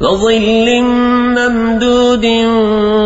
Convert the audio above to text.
وظل ممدود